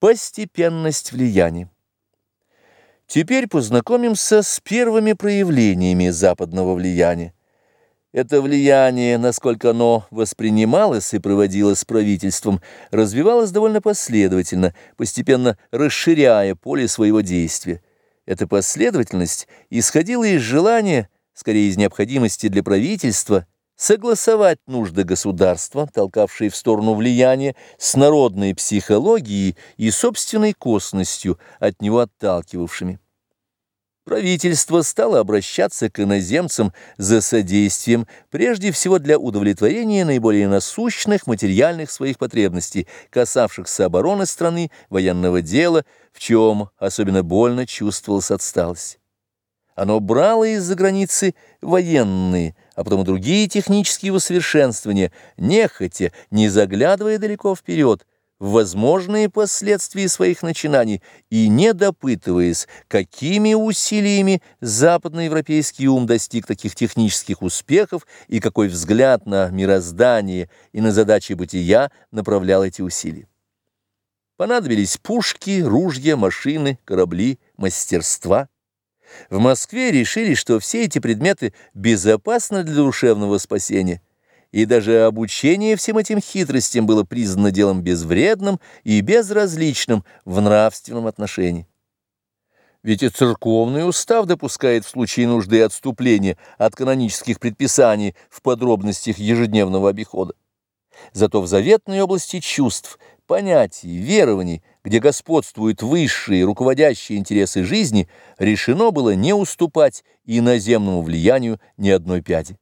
Постепенность влияния. Теперь познакомимся с первыми проявлениями западного влияния. Это влияние, насколько оно воспринималось и проводилось правительством, развивалось довольно последовательно, постепенно расширяя поле своего действия. Эта последовательность исходила из желания, скорее из необходимости для правительства – согласовать нужды государства, толкавшие в сторону влияния, с народной психологией и собственной косностью, от него отталкивавшими. Правительство стало обращаться к иноземцам за содействием прежде всего для удовлетворения наиболее насущных материальных своих потребностей, касавшихся обороны страны, военного дела, в чем особенно больно чувствовалась отсталость. Оно брало из-за границы военные, а потом другие технические усовершенствования, нехотя, не заглядывая далеко вперед, в возможные последствия своих начинаний и не допытываясь, какими усилиями западноевропейский ум достиг таких технических успехов и какой взгляд на мироздание и на задачи бытия направлял эти усилия. Понадобились пушки, ружья, машины, корабли, мастерства – в Москве решили, что все эти предметы безопасны для душевного спасения, и даже обучение всем этим хитростям было признано делом безвредным и безразличным в нравственном отношении. Ведь и церковный устав допускает в случае нужды отступления от канонических предписаний в подробностях ежедневного обихода. Зато в заветной области чувств, понятий, верований, где господствуют высшие руководящие интересы жизни, решено было не уступать иноземному влиянию ни одной пяди.